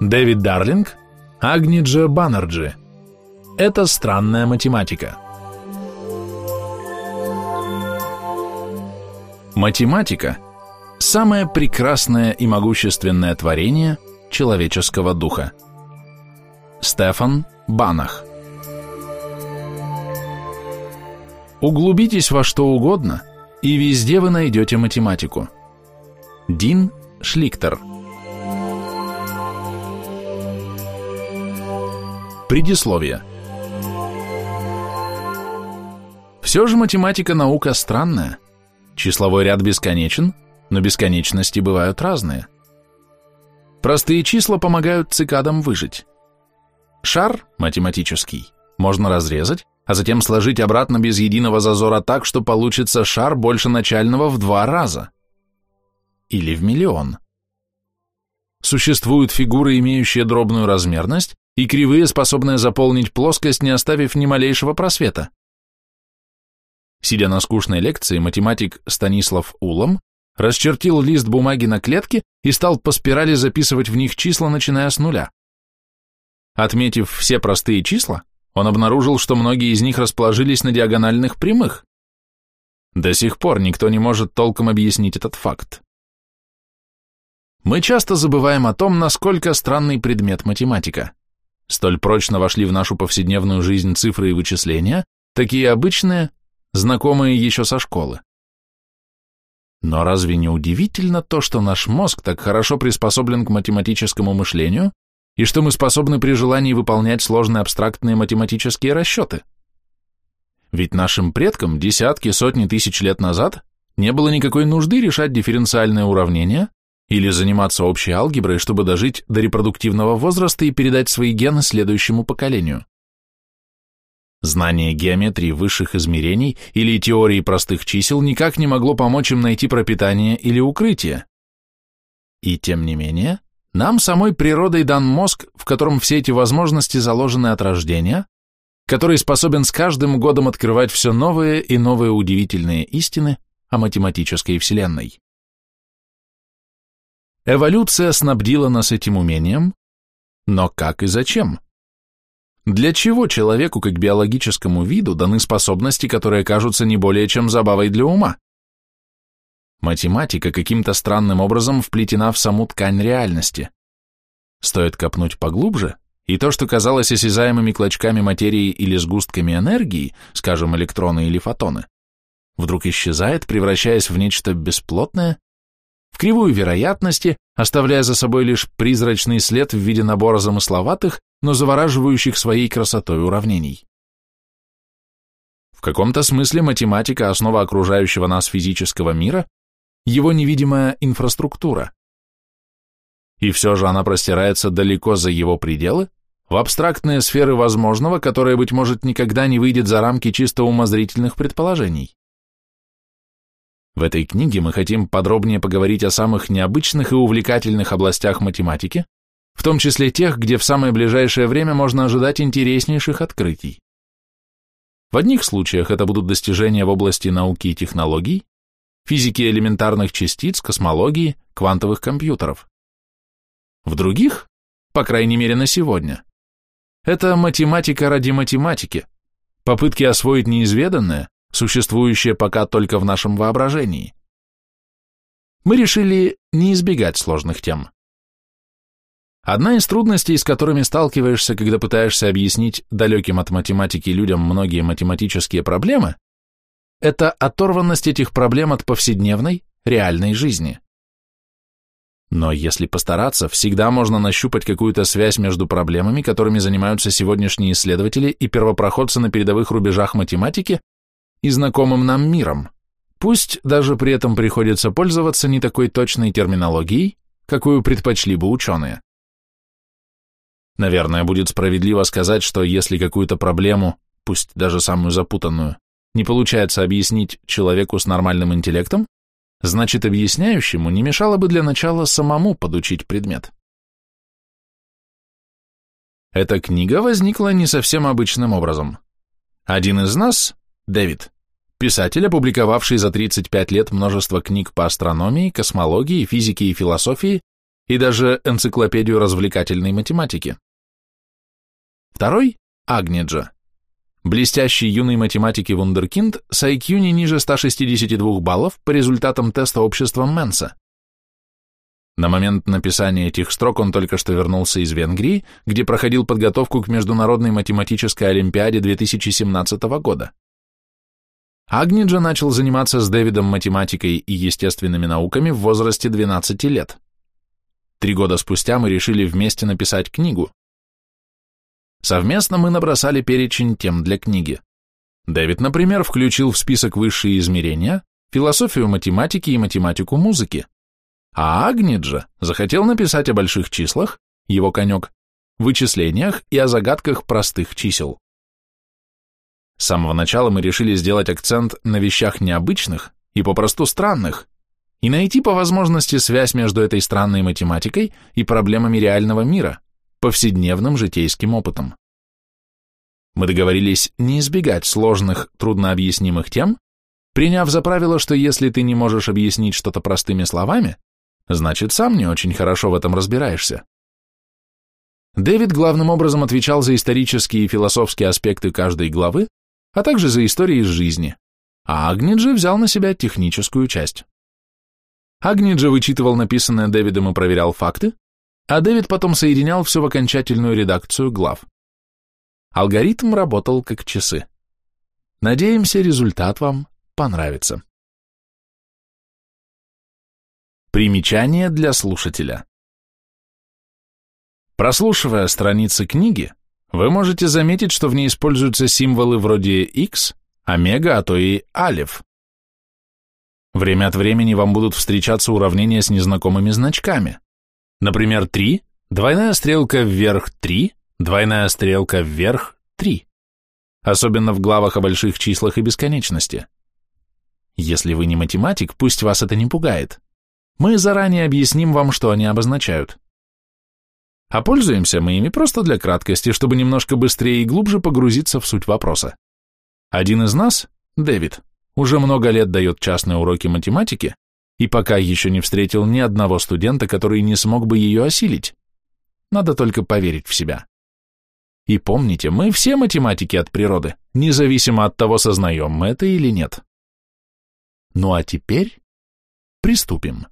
Дэвид Дарлинг, Агниджа Баннерджи. Это странная математика. Математика – самое прекрасное и могущественное творение человеческого духа. Стефан Банах Углубитесь во что угодно, и везде вы найдете математику. Дин Шликтер Предисловие Все же математика наука странная. Числовой ряд бесконечен, но бесконечности бывают разные. Простые числа помогают цикадам выжить. Шар математический можно разрезать, а затем сложить обратно без единого зазора так, что получится шар больше начального в два раза. Или в миллион. Существуют фигуры, имеющие дробную размерность, и кривые, способные заполнить плоскость, не оставив ни малейшего просвета. Сидя на скучной лекции, математик Станислав Улом расчертил лист бумаги на клетке и стал по спирали записывать в них числа, начиная с нуля. Отметив все простые числа, он обнаружил, что многие из них расположились на диагональных прямых. До сих пор никто не может толком объяснить этот факт. Мы часто забываем о том, насколько странный предмет математика. Столь прочно вошли в нашу повседневную жизнь цифры и вычисления, такие обычные, знакомые еще со школы. Но разве не удивительно то, что наш мозг так хорошо приспособлен к математическому мышлению, и что мы способны при желании выполнять сложные абстрактные математические расчеты. Ведь нашим предкам десятки, сотни тысяч лет назад не было никакой нужды решать дифференциальные уравнения или заниматься общей алгеброй, чтобы дожить до репродуктивного возраста и передать свои гены следующему поколению. Знание геометрии высших измерений или теории простых чисел никак не могло помочь им найти пропитание или укрытие. И тем не менее, нам самой природой дан мозг, в котором все эти возможности заложены от рождения, который способен с каждым годом открывать все новые и новые удивительные истины о математической вселенной. Эволюция снабдила нас этим умением, но как и зачем? Для чего человеку, как биологическому виду, даны способности, которые кажутся не более чем забавой для ума? Математика каким-то странным образом вплетена в саму ткань реальности. Стоит копнуть поглубже, и то, что казалось осязаемыми клочками материи или сгустками энергии, скажем, электроны или фотоны, вдруг исчезает, превращаясь в нечто бесплотное, в кривую вероятности, оставляя за собой лишь призрачный след в виде набора замысловатых, но завораживающих своей красотой уравнений. В каком-то смысле математика – основа окружающего нас физического мира, его невидимая инфраструктура. И все же она простирается далеко за его пределы, в абстрактные сферы возможного, которые, быть может, никогда не выйдет за рамки чисто умозрительных предположений. В этой книге мы хотим подробнее поговорить о самых необычных и увлекательных областях математики, в том числе тех, где в самое ближайшее время можно ожидать интереснейших открытий. В одних случаях это будут достижения в области науки и технологий, физики элементарных частиц, космологии, квантовых компьютеров. В других, по крайней мере на сегодня, это математика ради математики, попытки освоить неизведанное, существующее пока только в нашем воображении. Мы решили не избегать сложных тем. Одна из трудностей, с которыми сталкиваешься, когда пытаешься объяснить далеким от математики людям многие математические проблемы, это оторванность этих проблем от повседневной, реальной жизни. Но если постараться, всегда можно нащупать какую-то связь между проблемами, которыми занимаются сегодняшние исследователи и первопроходцы на передовых рубежах математики, и знакомым нам миром. Пусть даже при этом приходится пользоваться не такой точной терминологией, какую предпочли бы ученые. Наверное, будет справедливо сказать, что если какую-то проблему, пусть даже самую запутанную, не получается объяснить человеку с нормальным интеллектом, значит объясняющему не мешало бы для начала самому подучить предмет. Эта книга возникла не совсем обычным образом. Один из нас, Дэвид, писатель, опубликовавший за 35 лет множество книг по астрономии, космологии, физике и философии, и даже энциклопедию развлекательной математики. Второй – Агниджа. Блестящий юный математик и вундеркинд с IQ не ниже 162 баллов по результатам теста общества Менса. На момент написания этих строк он только что вернулся из Венгрии, где проходил подготовку к Международной математической олимпиаде 2017 года. Агниджа начал заниматься с Дэвидом математикой и естественными науками в возрасте 12 лет. Три года спустя мы решили вместе написать книгу. Совместно мы набросали перечень тем для книги. Дэвид, например, включил в список высшие измерения, философию математики и математику музыки. А Агниджа захотел написать о больших числах, его конек, вычислениях и о загадках простых чисел. С самого начала мы решили сделать акцент на вещах необычных и попросту странных, и найти по возможности связь между этой странной математикой и проблемами реального мира, повседневным житейским опытом. Мы договорились не избегать сложных, труднообъяснимых тем, приняв за правило, что если ты не можешь объяснить что-то простыми словами, значит, сам не очень хорошо в этом разбираешься. Дэвид главным образом отвечал за исторические и философские аспекты каждой главы, а также за истории из жизни, а Агниджи взял на себя техническую часть. Агниджи вычитывал написанное Дэвидом и проверял факты, а Дэвид потом соединял все в окончательную редакцию глав. Алгоритм работал как часы. Надеемся, результат вам понравится. Примечание для слушателя. Прослушивая страницы книги, вы можете заметить, что в ней используются символы вроде X, омега, а то и алиф. Время от времени вам будут встречаться уравнения с незнакомыми значками. Например, 3, двойная стрелка вверх 3, двойная стрелка вверх 3. Особенно в главах о больших числах и бесконечности. Если вы не математик, пусть вас это не пугает. Мы заранее объясним вам, что они обозначают. А пользуемся мы ими просто для краткости, чтобы немножко быстрее и глубже погрузиться в суть вопроса. Один из нас, Дэвид, уже много лет дает частные уроки математики и пока еще не встретил ни одного студента, который не смог бы ее осилить. Надо только поверить в себя. И помните, мы все математики от природы, независимо от того, сознаем мы это или нет. Ну а теперь приступим.